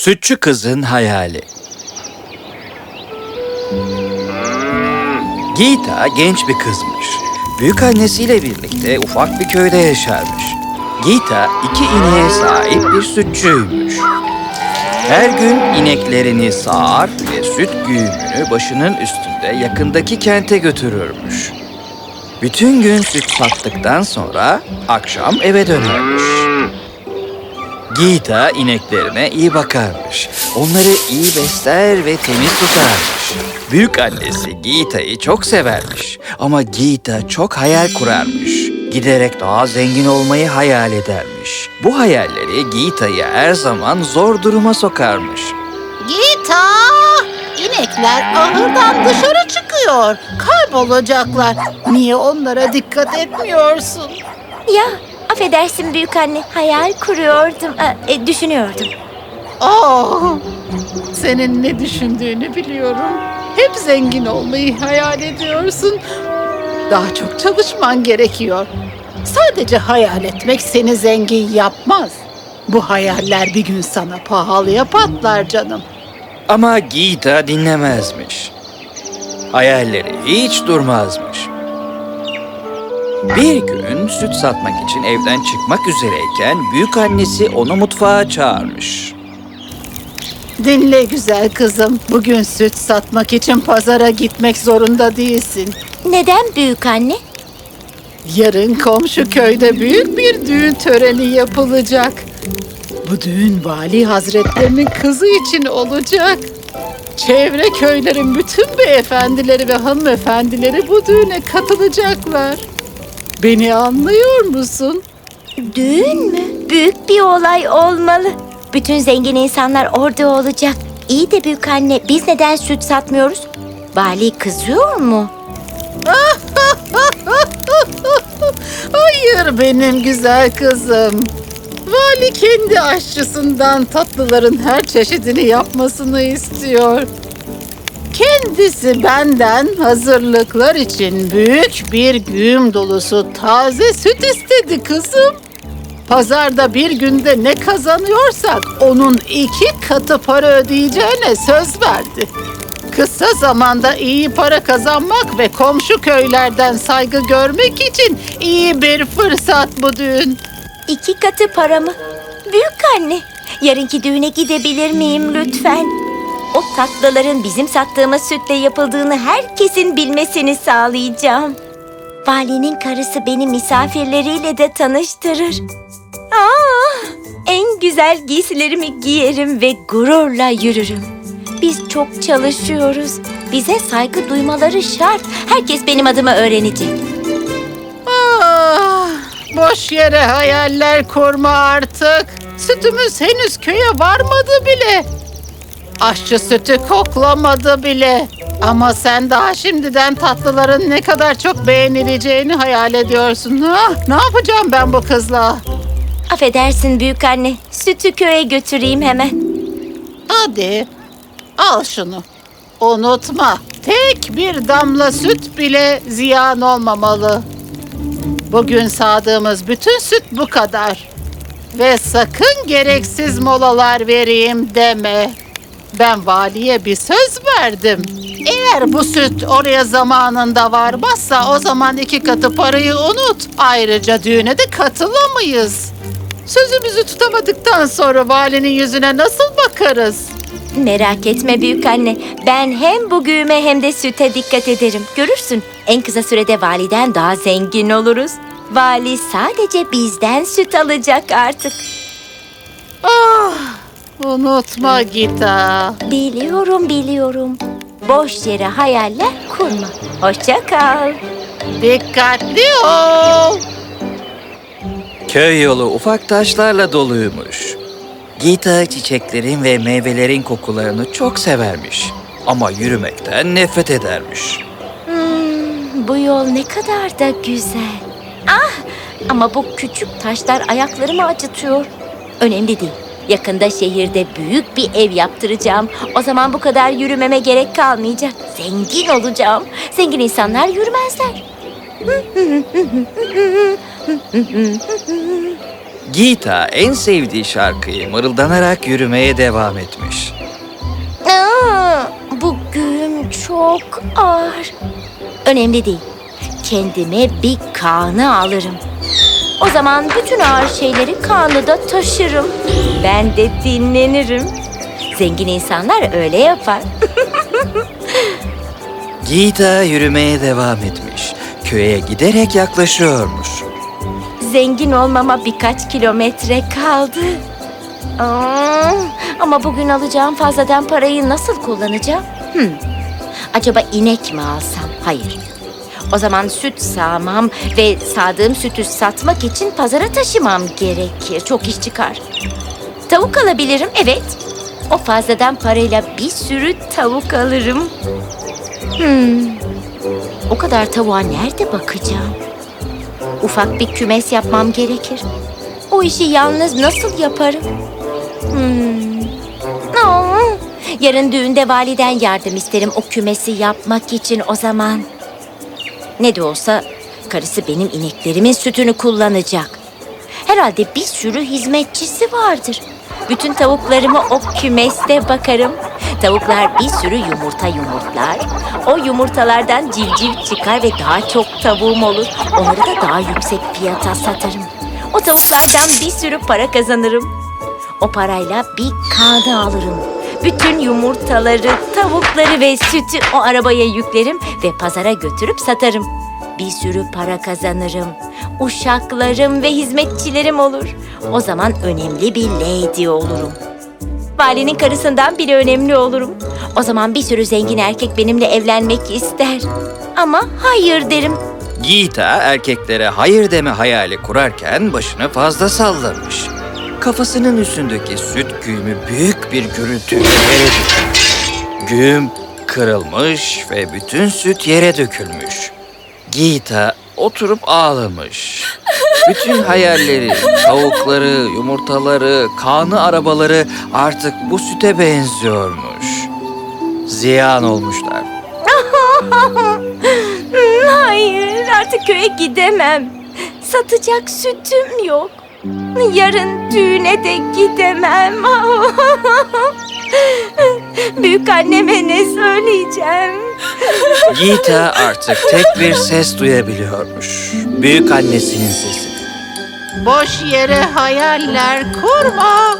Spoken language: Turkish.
Sütçü Kızın Hayali Gita genç bir kızmış. Büyük annesiyle birlikte ufak bir köyde yaşarmış. Gita iki ineğe sahip bir sütçüymüş. Her gün ineklerini sağar ve süt güğümünü başının üstünde yakındaki kente götürürmüş. Bütün gün süt sattıktan sonra akşam eve dönermiş. Gita ineklerine iyi bakarmış. Onları iyi besler ve temiz tutarmış. Büyük annesi Gita'yı çok severmiş. Ama Gita çok hayal kurarmış. Giderek daha zengin olmayı hayal edermiş. Bu hayalleri Gita'yı her zaman zor duruma sokarmış. Gita! İnekler ahırdan dışarı çıkıyor. Kaybolacaklar. Niye onlara dikkat etmiyorsun? Ya affedersin büyük anne hayal kuruyordum e, e, düşünüyordum. Oh! Senin ne düşündüğünü biliyorum. Hep zengin olmayı hayal ediyorsun. Daha çok çalışman gerekiyor. Sadece hayal etmek seni zengin yapmaz. Bu hayaller bir gün sana pahalıya patlar canım. Ama Gita dinlemezmiş. Hayalleri hiç durmazmış. Bir gün süt satmak için evden çıkmak üzereyken büyük annesi onu mutfağa çağırmış. Dinle güzel kızım. Bugün süt satmak için pazara gitmek zorunda değilsin. Neden büyük anne? Yarın komşu köyde büyük bir düğün töreni yapılacak. Bu düğün vali hazretlerinin kızı için olacak. Çevre köylerin bütün beyefendileri ve hanımefendileri bu düğüne katılacaklar. Beni anlıyor musun? Düğün mü? Büyük bir olay olmalı. Bütün zengin insanlar orada olacak. İyi de büyük anne biz neden süt satmıyoruz? Vali kızıyor mu? Hayır benim güzel kızım. Vali kendi aşçısından tatlıların her çeşidini yapmasını istiyor. Kendisi benden hazırlıklar için büyük bir güğüm dolusu taze süt istedi kızım. Pazarda bir günde ne kazanıyorsak onun iki katı para ödeyeceğine söz verdi. Kısa zamanda iyi para kazanmak ve komşu köylerden saygı görmek için iyi bir fırsat bu düğün. İki katı para mı? Büyük anne, yarınki düğüne gidebilir miyim lütfen? O tatlıların bizim sattığımız sütle yapıldığını herkesin bilmesini sağlayacağım. Valinin karısı beni misafirleriyle de tanıştırır. Aa, en güzel giysilerimi giyerim ve gururla yürürüm. Biz çok çalışıyoruz. Bize saygı duymaları şart. Herkes benim adımı öğrenecek. Ah, boş yere hayaller kurma artık. Sütümüz henüz köye varmadı bile. Aşçı sütü koklamadı bile. Ama sen daha şimdiden tatlıların ne kadar çok beğenileceğini hayal ediyorsun. Ha? Ne yapacağım ben bu kızla? Affedersin büyük anne. Sütü köye götüreyim hemen. Hadi al şunu. Unutma tek bir damla süt bile ziyan olmamalı. Bugün sağdığımız bütün süt bu kadar. Ve sakın gereksiz molalar vereyim deme. Ben valiye bir söz verdim. Eğer bu süt oraya zamanında varmazsa o zaman iki katı parayı unut. Ayrıca düğüne de katılamayız. Sözümüzü tutamadıktan sonra valinin yüzüne nasıl bakarız? Merak etme büyük anne. Ben hem bu güğüme hem de süte dikkat ederim. Görürsün en kısa sürede validen daha zengin oluruz. Vali sadece bizden süt alacak artık. Ah, unutma Gita. Biliyorum biliyorum. Boş yere hayaller kurma. Hoşça kal. Dikkatli ol. Köy yolu ufak taşlarla doluymuş. Gita çiçeklerin ve meyvelerin kokularını çok severmiş. Ama yürümekten nefret edermiş. Hmm, bu yol ne kadar da güzel. Ah! Ama bu küçük taşlar ayaklarımı acıtıyor. Önemli değil. Yakında şehirde büyük bir ev yaptıracağım. O zaman bu kadar yürümeme gerek kalmayacak. Zengin olacağım. Zengin insanlar yürümezler. Gita en sevdiği şarkıyı mırıldanarak yürümeye devam etmiş. Aa, bugün çok ağır. Önemli değil. Kendime bir kanı alırım. O zaman bütün ağır şeyleri kanıda taşırım. Ben de dinlenirim. Zengin insanlar öyle yapar. Gita yürümeye devam etmiş. Köye giderek yaklaşıyormuş. Zengin olmama birkaç kilometre kaldı. Aa, ama bugün alacağım fazladan parayı nasıl kullanacağım? Hmm. Acaba inek mi alsam? Hayır. O zaman süt sağmam ve sağdığım sütü satmak için pazara taşımam gerekir. Çok iş çıkar. Tavuk alabilirim, evet. O fazladan parayla bir sürü tavuk alırım. Hmm. O kadar tavuğa nerede bakacağım? Ufak bir kümes yapmam gerekir. O işi yalnız nasıl yaparım? Hmm. Aa, yarın düğünde validen yardım isterim o kümesi yapmak için o zaman. Ne de olsa karısı benim ineklerimin sütünü kullanacak. Herhalde bir sürü hizmetçisi vardır. Bütün tavuklarımı o kümeste bakarım. Tavuklar bir sürü yumurta yumurtlar. O yumurtalardan civciv çıkar ve daha çok tavuğum olur. Onları da daha yüksek fiyata satarım. O tavuklardan bir sürü para kazanırım. O parayla bir kanı alırım. Bütün yumurtaları, tavukları ve sütü o arabaya yüklerim ve pazara götürüp satarım. Bir sürü para kazanırım. Uşaklarım ve hizmetçilerim olur. O zaman önemli bir lady olurum. Valinin karısından bile önemli olurum. O zaman bir sürü zengin erkek benimle evlenmek ister. Ama hayır derim. Gita erkeklere hayır deme hayali kurarken başını fazla sallamış. Kafasının üstündeki süt güğümü büyük bir gürültüyle yere düşmüş. Güğüm kırılmış ve bütün süt yere dökülmüş. Gita oturup ağlamış. Bütün hayalleri, tavukları, yumurtaları, kanı arabaları artık bu süte benziyormuş. Ziyan olmuşlar. Hayır, artık köye gidemem. Satacak sütüm yok. Yarın düğüne de gidemem. Büyük anneme ne söyleyeceğim? Gita artık tek bir ses duyabiliyormuş. Büyük annesinin sesi. Boş yere hayaller kurma.